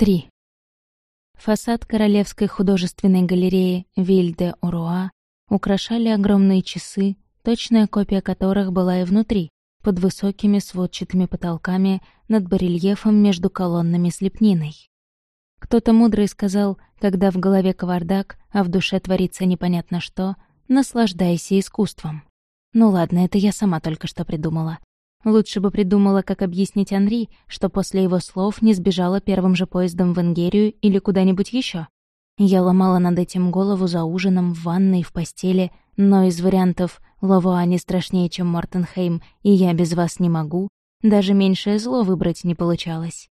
3. Фасад Королевской художественной галереи Вильде Уруа украшали огромные часы, точная копия которых была и внутри, под высокими сводчатыми потолками над барельефом между колоннами с лепниной. Кто-то мудрый сказал, когда в голове кавардак, а в душе творится непонятно что, наслаждайся искусством. Ну ладно, это я сама только что придумала. Лучше бы придумала, как объяснить Анри, что после его слов не сбежала первым же поездом в Ингерию или куда-нибудь еще. Я ломала над этим голову за ужином, в ванной, в постели, но из вариантов «Лавуа не страшнее, чем Мортенхейм, и я без вас не могу», даже меньшее зло выбрать не получалось.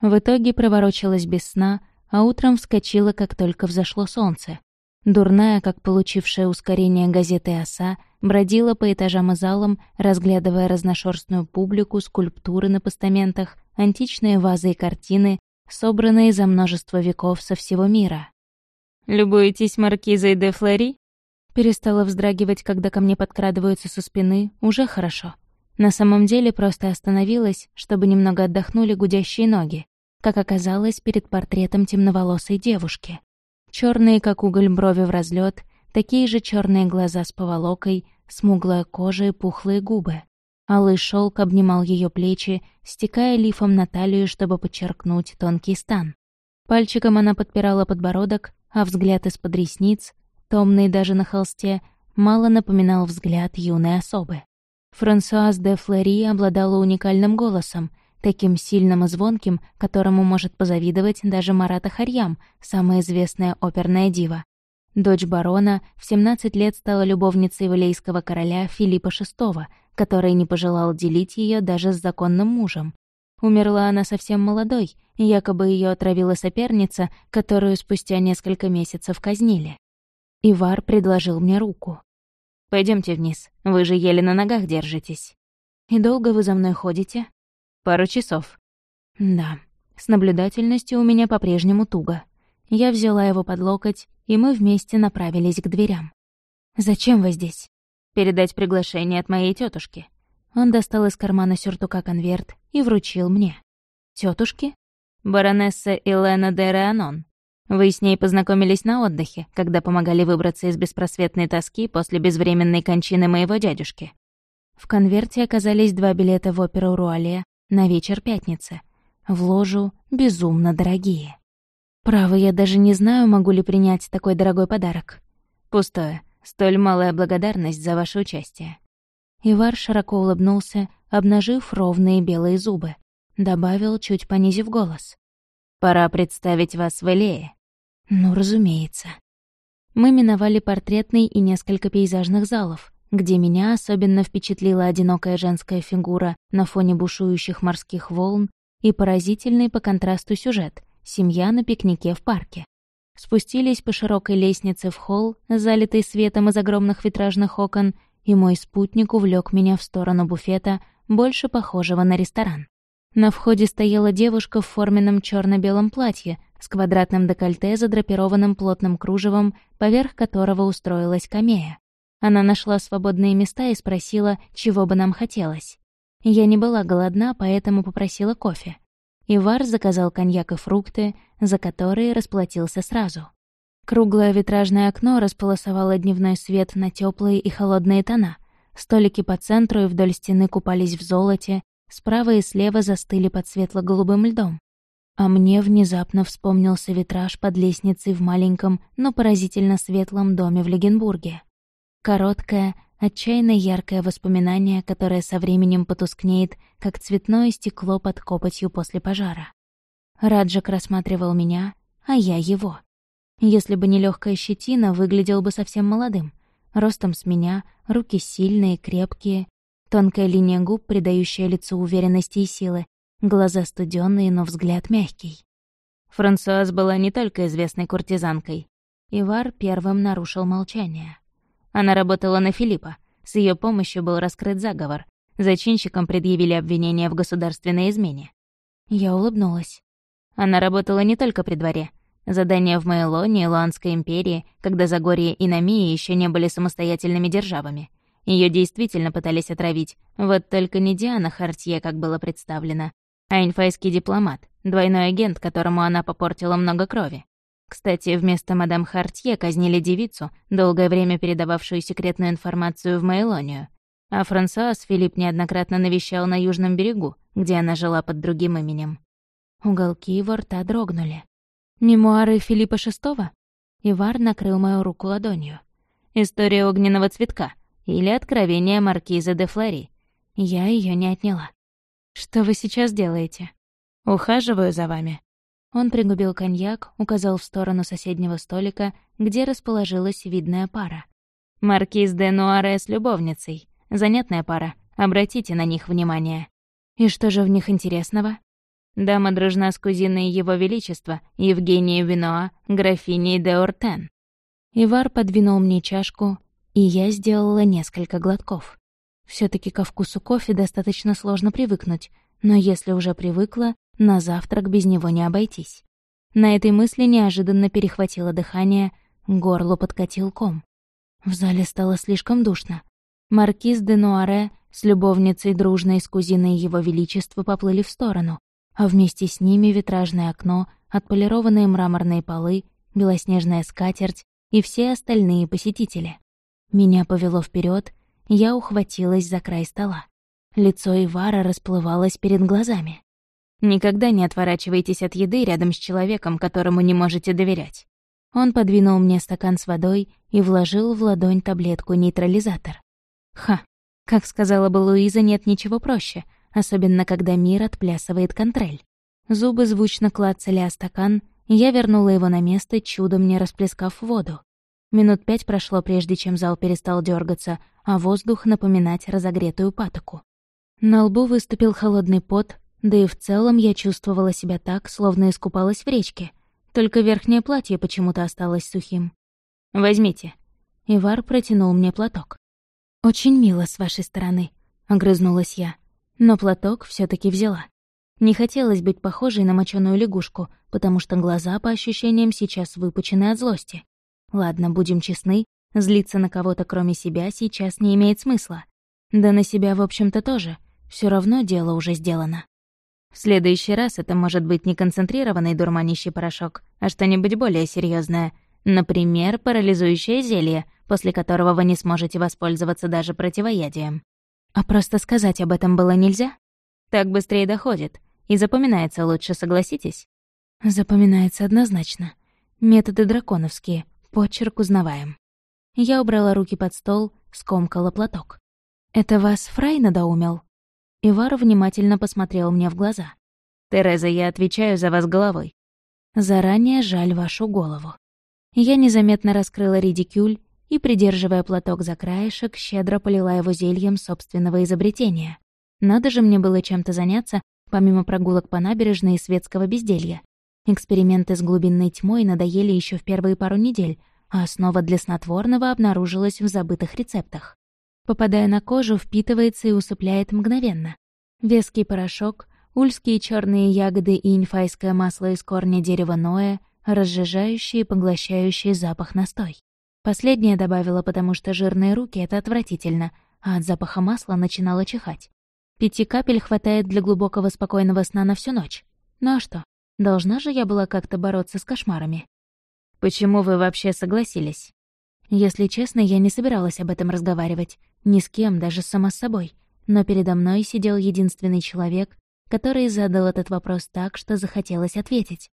В итоге проворочилась без сна, а утром вскочила, как только взошло солнце. Дурная, как получившая ускорение газеты «Оса», бродила по этажам и залам, разглядывая разношерстную публику, скульптуры на постаментах, античные вазы и картины, собранные за множество веков со всего мира. «Любуетесь маркизой де Флори?» Перестала вздрагивать, когда ко мне подкрадываются со спины, уже хорошо. На самом деле просто остановилась, чтобы немного отдохнули гудящие ноги, как оказалось, перед портретом темноволосой девушки. Черные, как уголь, брови в разлет, такие же черные глаза с поволокой, смуглая кожа и пухлые губы. Алый шелк обнимал ее плечи, стекая лифом на талию, чтобы подчеркнуть тонкий стан. Пальчиком она подпирала подбородок, а взгляд из-под ресниц, томный даже на холсте, мало напоминал взгляд юной особы. Франсуаз де Флери обладала уникальным голосом, таким сильным и звонким, которому может позавидовать даже Марата Харьям, самая известная оперная дива. Дочь барона в 17 лет стала любовницей валейского короля Филиппа VI, который не пожелал делить ее даже с законным мужем. Умерла она совсем молодой, якобы ее отравила соперница, которую спустя несколько месяцев казнили. Ивар предложил мне руку. Пойдемте вниз, вы же еле на ногах держитесь». «И долго вы за мной ходите?» Пару часов. Да, с наблюдательностью у меня по-прежнему туго. Я взяла его под локоть, и мы вместе направились к дверям. «Зачем вы здесь?» «Передать приглашение от моей тетушки. Он достал из кармана сюртука конверт и вручил мне. Тетушки? «Баронесса Елена де Реанон. Вы с ней познакомились на отдыхе, когда помогали выбраться из беспросветной тоски после безвременной кончины моего дядюшки». В конверте оказались два билета в оперу Руале на вечер пятницы. В ложу безумно дорогие. Право, я даже не знаю, могу ли принять такой дорогой подарок. Пустое. Столь малая благодарность за ваше участие. Ивар широко улыбнулся, обнажив ровные белые зубы. Добавил, чуть понизив голос. «Пора представить вас в Элее». «Ну, разумеется». Мы миновали портретный и несколько пейзажных залов, где меня особенно впечатлила одинокая женская фигура на фоне бушующих морских волн и поразительный по контрасту сюжет — семья на пикнике в парке. Спустились по широкой лестнице в холл, залитый светом из огромных витражных окон, и мой спутник увлек меня в сторону буфета, больше похожего на ресторан. На входе стояла девушка в форменном черно белом платье с квадратным декольте, задрапированным плотным кружевом, поверх которого устроилась камея. Она нашла свободные места и спросила, чего бы нам хотелось. Я не была голодна, поэтому попросила кофе. Ивар заказал коньяк и фрукты, за которые расплатился сразу. Круглое витражное окно располосовало дневной свет на теплые и холодные тона. Столики по центру и вдоль стены купались в золоте, справа и слева застыли под светло-голубым льдом. А мне внезапно вспомнился витраж под лестницей в маленьком, но поразительно светлом доме в Легенбурге. Короткое, отчаянно яркое воспоминание, которое со временем потускнеет, как цветное стекло под копотью после пожара. Раджак рассматривал меня, а я его. Если бы не легкая щетина, выглядел бы совсем молодым. Ростом с меня, руки сильные, крепкие, тонкая линия губ, придающая лицу уверенности и силы, глаза студенные, но взгляд мягкий. Франсуаз была не только известной куртизанкой. Ивар первым нарушил молчание. Она работала на Филиппа. С ее помощью был раскрыт заговор. Зачинщикам предъявили обвинение в государственной измене. Я улыбнулась. Она работала не только при дворе. Задания в Мейлоне и Луанской империи, когда Загорье и Намия еще не были самостоятельными державами. Ее действительно пытались отравить, вот только не Диана Хартье, как было представлено, а инфайский дипломат, двойной агент, которому она попортила много крови. Кстати, вместо мадам Хартье казнили девицу, долгое время передававшую секретную информацию в Мейлонию. А Франсуаз Филипп неоднократно навещал на Южном берегу, где она жила под другим именем. Уголки его рта дрогнули. «Мемуары Филиппа VI?» Ивар накрыл мою руку ладонью. «История огненного цветка» или «Откровение маркиза де Флори». Я ее не отняла. «Что вы сейчас делаете?» «Ухаживаю за вами». Он пригубил коньяк, указал в сторону соседнего столика, где расположилась видная пара. «Маркиз де Нуаре с любовницей. Занятная пара. Обратите на них внимание». «И что же в них интересного?» Дама дружна с кузиной Его Величества, Евгенией Виноа, графиней де Ортен. Ивар подвинул мне чашку, и я сделала несколько глотков. все таки ко вкусу кофе достаточно сложно привыкнуть, но если уже привыкла, на завтрак без него не обойтись. На этой мысли неожиданно перехватило дыхание, горло подкатил ком. В зале стало слишком душно. Маркиз де Нуаре с любовницей дружной с кузиной Его Величества поплыли в сторону, а вместе с ними витражное окно, отполированные мраморные полы, белоснежная скатерть и все остальные посетители. Меня повело вперед, я ухватилась за край стола. Лицо Ивара расплывалось перед глазами. «Никогда не отворачивайтесь от еды рядом с человеком, которому не можете доверять». Он подвинул мне стакан с водой и вложил в ладонь таблетку-нейтрализатор. Ха, как сказала бы Луиза, нет ничего проще — особенно когда мир отплясывает контрель. Зубы звучно клацали о стакан, я вернула его на место, чудом не расплескав воду. Минут пять прошло, прежде чем зал перестал дергаться, а воздух напоминать разогретую патоку. На лбу выступил холодный пот, да и в целом я чувствовала себя так, словно искупалась в речке. Только верхнее платье почему-то осталось сухим. «Возьмите». Ивар протянул мне платок. «Очень мило с вашей стороны», — огрызнулась я но платок все таки взяла. Не хотелось быть похожей на моченую лягушку, потому что глаза, по ощущениям, сейчас выпучены от злости. Ладно, будем честны, злиться на кого-то кроме себя сейчас не имеет смысла. Да на себя, в общем-то, тоже. Все равно дело уже сделано. В следующий раз это может быть не концентрированный дурманящий порошок, а что-нибудь более серьезное, Например, парализующее зелье, после которого вы не сможете воспользоваться даже противоядием. А просто сказать об этом было нельзя? Так быстрее доходит. И запоминается лучше, согласитесь? Запоминается однозначно. Методы драконовские, почерк узнаваем. Я убрала руки под стол, скомкала платок. «Это вас Фрай надоумел?» Ивар внимательно посмотрел мне в глаза. «Тереза, я отвечаю за вас головой». «Заранее жаль вашу голову». Я незаметно раскрыла редикюль и, придерживая платок за краешек, щедро полила его зельем собственного изобретения. Надо же мне было чем-то заняться, помимо прогулок по набережной и светского безделья. Эксперименты с глубинной тьмой надоели еще в первые пару недель, а основа для снотворного обнаружилась в забытых рецептах. Попадая на кожу, впитывается и усыпляет мгновенно. Веский порошок, ульские черные ягоды и инфайское масло из корня дерева Ноя, разжижающий и поглощающий запах настой. Последнее добавила, потому что жирные руки — это отвратительно, а от запаха масла начинала чихать. Пяти капель хватает для глубокого спокойного сна на всю ночь. Ну а что? Должна же я была как-то бороться с кошмарами. Почему вы вообще согласились? Если честно, я не собиралась об этом разговаривать. Ни с кем, даже сама собой. Но передо мной сидел единственный человек, который задал этот вопрос так, что захотелось ответить.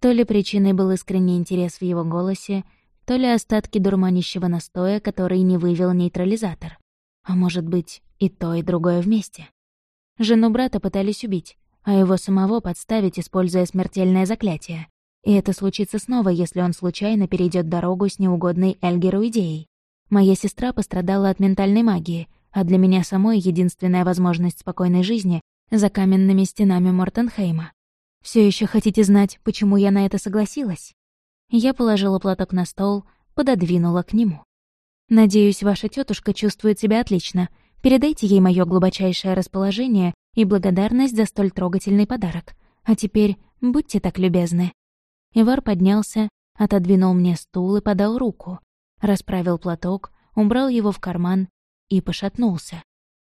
То ли причиной был искренний интерес в его голосе, то ли остатки дурманящего настоя, который не вывел нейтрализатор. А может быть, и то, и другое вместе. Жену брата пытались убить, а его самого подставить, используя смертельное заклятие. И это случится снова, если он случайно перейдет дорогу с неугодной Эльгеру идеей. Моя сестра пострадала от ментальной магии, а для меня самой единственная возможность спокойной жизни за каменными стенами Мортенхейма. Все еще хотите знать, почему я на это согласилась? Я положила платок на стол, пододвинула к нему. «Надеюсь, ваша тетушка чувствует себя отлично. Передайте ей мое глубочайшее расположение и благодарность за столь трогательный подарок. А теперь будьте так любезны». Ивар поднялся, отодвинул мне стул и подал руку. Расправил платок, убрал его в карман и пошатнулся.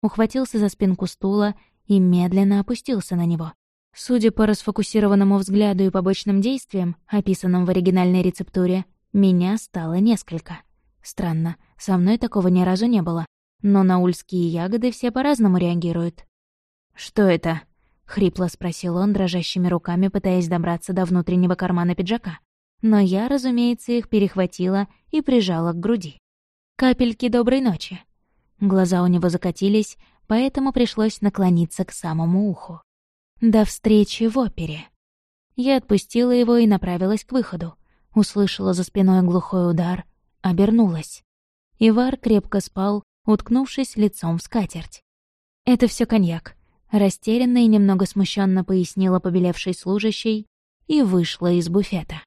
Ухватился за спинку стула и медленно опустился на него. Судя по расфокусированному взгляду и побочным действиям, описанным в оригинальной рецептуре, меня стало несколько. Странно, со мной такого ни разу не было. Но на ульские ягоды все по-разному реагируют. «Что это?» — хрипло спросил он, дрожащими руками пытаясь добраться до внутреннего кармана пиджака. Но я, разумеется, их перехватила и прижала к груди. «Капельки доброй ночи». Глаза у него закатились, поэтому пришлось наклониться к самому уху. До встречи в опере. Я отпустила его и направилась к выходу. Услышала за спиной глухой удар, обернулась. Ивар крепко спал, уткнувшись лицом в скатерть. «Это все коньяк», — растерянно и немного смущенно пояснила побелевшей служащей и вышла из буфета.